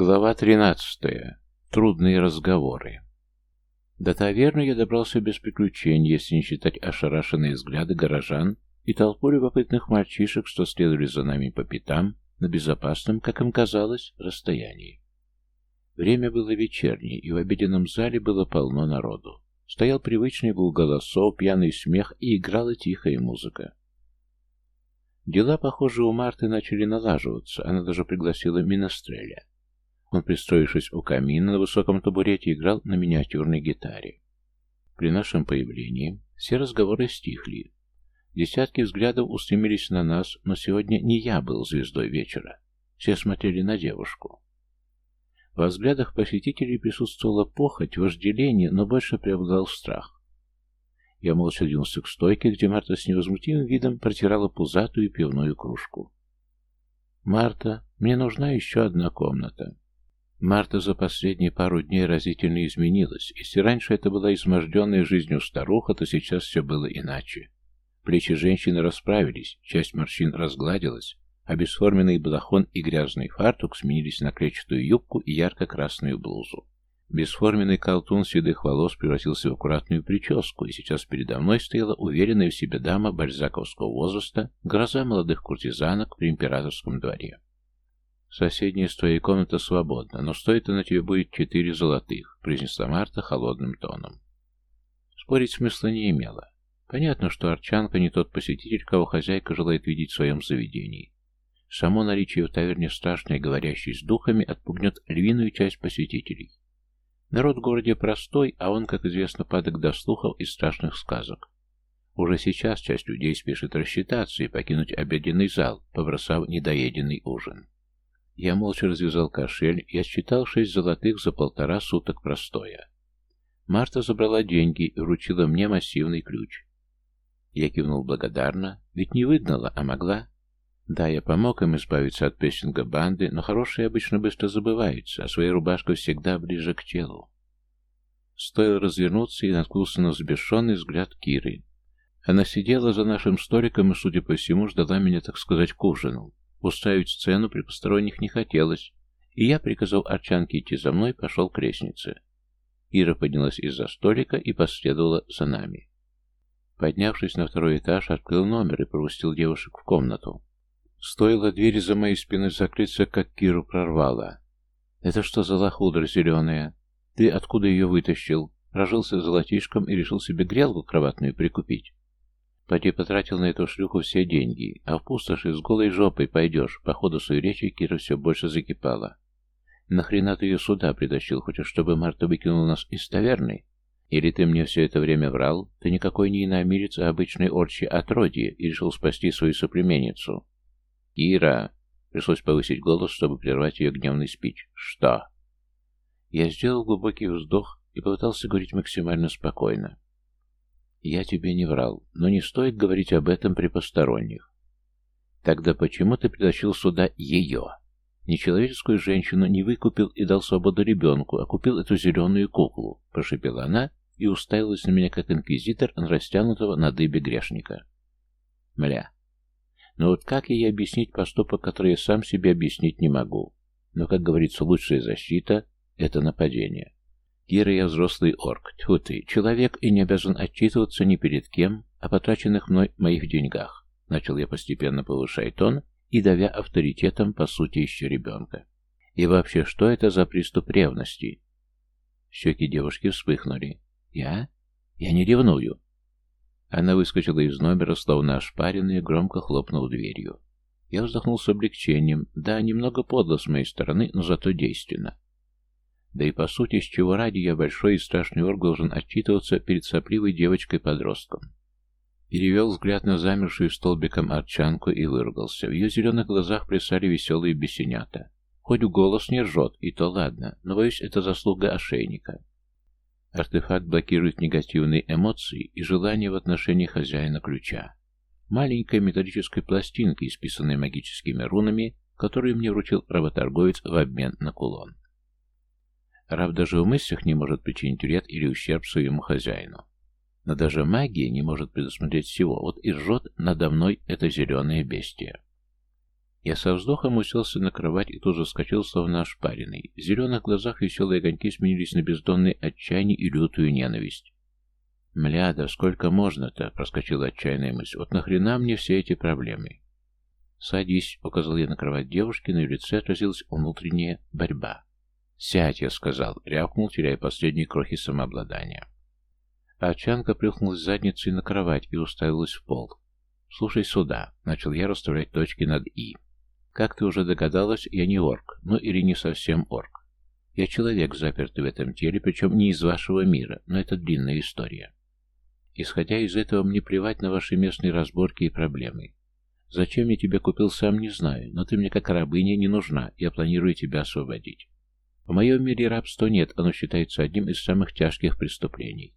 Глава 13. Трудные разговоры. До таверны я добрался без приключений, если не считать ошарашенные взгляды горожан и толпу любопытных мальчишек, что следовали за нами по пятам на безопасном, как им казалось, расстоянии. Время было вечернее, и в обеденном зале было полно народу. Стоял привычный гул голосов, пьяный смех и играла тихая музыка. Дела, похоже, у Марты начали налаживаться, она даже пригласила Миностреля. Он, пристроившись у камина на высоком табурете, играл на миниатюрной гитаре. При нашем появлении все разговоры стихли. Десятки взглядов устремились на нас, но сегодня не я был звездой вечера. Все смотрели на девушку. Во взглядах посетителей присутствовала похоть, вожделение, но больше преобладал страх. Я молча двинулся к стойке, где Марта с невозмутимым видом протирала пузатую пивную кружку. «Марта, мне нужна еще одна комната». Марта за последние пару дней разительно изменилась. Если раньше это была изможденная жизнью старуха, то сейчас все было иначе. Плечи женщины расправились, часть морщин разгладилась, а бесформенный балахон и грязный фартук сменились на клетчатую юбку и ярко-красную блузу. Бесформенный колтун седых волос превратился в аккуратную прическу, и сейчас передо мной стояла уверенная в себе дама бальзаковского возраста, гроза молодых куртизанок при императорском дворе. «Соседняя с твоей комната свободна, но стоит она тебе будет четыре золотых», — произнесла Марта холодным тоном. Спорить смысла не имело. Понятно, что Арчанка не тот посетитель, кого хозяйка желает видеть в своем заведении. Само наличие в таверне страшной, говорящей с духами, отпугнет львиную часть посетителей. Народ в городе простой, а он, как известно, падок до слухов и страшных сказок. Уже сейчас часть людей спешит рассчитаться и покинуть обеденный зал, побросав недоеденный ужин. Я молча развязал кошель и отсчитал шесть золотых за полтора суток простоя. Марта забрала деньги и вручила мне массивный ключ. Я кивнул благодарно, ведь не выгнала, а могла. Да, я помог им избавиться от пессинга банды, но хорошие обычно быстро забываются, а своя рубашка всегда ближе к телу. Стоило развернуться и наткнулся на взбешенный взгляд Киры. Она сидела за нашим столиком и, судя по всему, ждала меня, так сказать, к ужину. Устраивать сцену при посторонних не хотелось, и я, приказал Арчанке идти за мной, пошел к лестнице. Ира поднялась из-за столика и последовала за нами. Поднявшись на второй этаж, открыл номер и пропустил девушек в комнату. Стоило двери за моей спиной закрыться, как Киру прорвало. «Это что за лохудра зеленая? Ты откуда ее вытащил? Рожился золотишком и решил себе грелку кроватную прикупить?» Поди потратил на эту шлюху все деньги, а в пустоши с голой жопой пойдешь. По ходу своей речи Кира все больше закипала. Нахрена ты ее сюда притащил? Хочешь, чтобы Марта выкинула нас из таверны? Или ты мне все это время врал? Ты никакой не иномирец, а обычный орчи отродье и решил спасти свою соплеменницу. Кира! Пришлось повысить голос, чтобы прервать ее гневный спич. Что? Я сделал глубокий вздох и попытался говорить максимально спокойно. Я тебе не врал, но не стоит говорить об этом при посторонних. Тогда почему ты притащил сюда ее? Нечеловеческую женщину не выкупил и дал свободу ребенку, а купил эту зеленую куклу, прошепела она и уставилась на меня, как инквизитор на растянутого на дыбе грешника. Мля. Но вот как ей объяснить поступок, который я сам себе объяснить не могу? Но, как говорится, лучшая защита — это нападение. Кира, я взрослый орк. Тьфу ты, человек и не обязан отчитываться ни перед кем о потраченных мной моих деньгах. Начал я постепенно повышать тон и давя авторитетом, по сути, еще ребенка. И вообще, что это за приступ ревности? Щеки девушки вспыхнули. Я? Я не ревную. Она выскочила из номера, словно ошпаренная, громко хлопнув дверью. Я вздохнул с облегчением. Да, немного подло с моей стороны, но зато действенно. Да и по сути, с чего ради я большой и страшный орг должен отчитываться перед сопливой девочкой-подростком. Перевел взгляд на замершую столбиком арчанку и выругался. В ее зеленых глазах плясали веселые бесенята. Хоть голос не ржет, и то ладно, но, боюсь, это заслуга ошейника. Артефакт блокирует негативные эмоции и желания в отношении хозяина ключа. Маленькая металлическая пластинка, исписанная магическими рунами, которую мне вручил работорговец в обмен на кулон. Раб даже в мыслях не может причинить вред или ущерб своему хозяину. Но даже магия не может предусмотреть всего. Вот и ржет надо мной это зеленое бестие. Я со вздохом уселся на кровать и тут же вскочил, словно ошпаренный. В зеленых глазах веселые огоньки сменились на бездонное отчаяние и лютую ненависть. «Мля, да сколько можно-то?» — проскочила отчаянная мысль. «Вот нахрена мне все эти проблемы?» «Садись», — указал я на кровать девушки, на ее лице отразилась внутренняя борьба. «Сядь», — я сказал, рявкнул, теряя последние крохи самообладания. Арчанка плюхнулась задницей на кровать и уставилась в пол. «Слушай сюда», — начал я расставлять точки над «и». «Как ты уже догадалась, я не орк, ну или не совсем орк. Я человек, запертый в этом теле, причем не из вашего мира, но это длинная история. Исходя из этого, мне плевать на ваши местные разборки и проблемы. Зачем я тебя купил, сам не знаю, но ты мне как рабыня не нужна, я планирую тебя освободить. В моем мире рабства нет, оно считается одним из самых тяжких преступлений.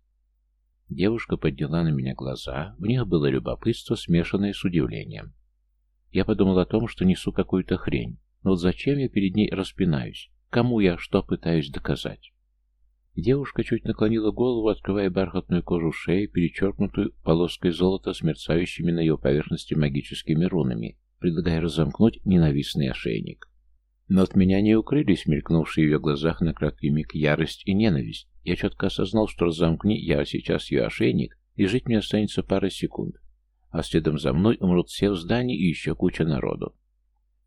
Девушка подняла на меня глаза, в них было любопытство, смешанное с удивлением. Я подумал о том, что несу какую-то хрень, но вот зачем я перед ней распинаюсь? Кому я что пытаюсь доказать? Девушка чуть наклонила голову, открывая бархатную кожу шеи, перечеркнутую полоской золота с мерцающими на ее поверхности магическими рунами, предлагая разомкнуть ненавистный ошейник. Но от меня не укрылись мелькнувшие в ее глазах на краткий миг ярость и ненависть. Я четко осознал, что разомкни я сейчас ее ошейник, и жить мне останется пара секунд. А следом за мной умрут все в здании и еще куча народу.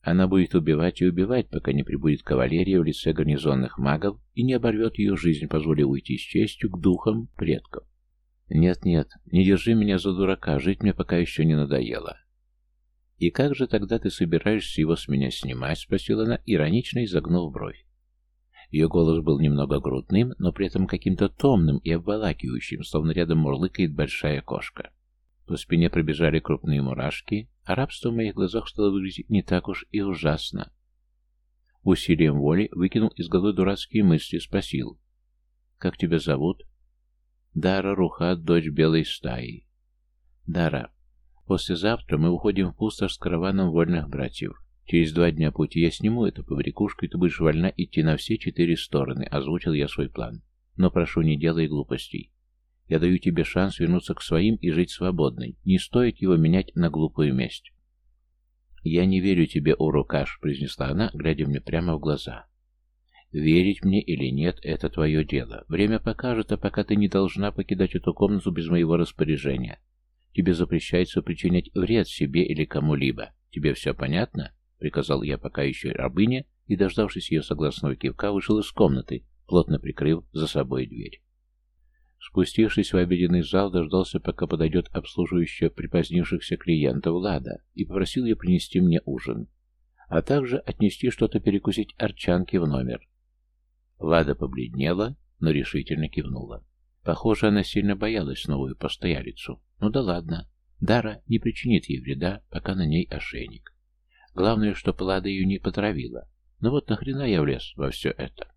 Она будет убивать и убивать, пока не прибудет кавалерия в лице гарнизонных магов и не оборвет ее жизнь, позволив уйти с честью к духам предков. Нет-нет, не держи меня за дурака, жить мне пока еще не надоело. «И как же тогда ты собираешься его с меня снимать?» — спросила она, иронично изогнув бровь. Ее голос был немного грудным, но при этом каким-то томным и обволакивающим, словно рядом мурлыкает большая кошка. По спине пробежали крупные мурашки, а рабство в моих глазах стало выглядеть не так уж и ужасно. Усилием воли выкинул из головы дурацкие мысли, спросил. «Как тебя зовут?» «Дара Рухат, дочь белой стаи». «Дара, Послезавтра мы уходим в пустошь с караваном вольных братьев. Через два дня пути я сниму эту побрякушку, и ты будешь вольна идти на все четыре стороны, озвучил я свой план. Но прошу, не делай глупостей. Я даю тебе шанс вернуться к своим и жить свободной. Не стоит его менять на глупую месть. «Я не верю тебе, Урукаш», — произнесла она, глядя мне прямо в глаза. «Верить мне или нет — это твое дело. Время покажет, а пока ты не должна покидать эту комнату без моего распоряжения. Тебе запрещается причинять вред себе или кому-либо. Тебе все понятно?» — приказал я пока еще рабыне, и, дождавшись ее согласного кивка, вышел из комнаты, плотно прикрыв за собой дверь. Спустившись в обеденный зал, дождался, пока подойдет обслуживающая припозднившихся клиентов Лада, и попросил ее принести мне ужин, а также отнести что-то перекусить арчанке в номер. Лада побледнела, но решительно кивнула. Похоже, она сильно боялась новую постоялицу. Ну да ладно. Дара не причинит ей вреда, пока на ней ошейник. Главное, что Плада ее не потравила. Ну вот нахрена я влез во все это?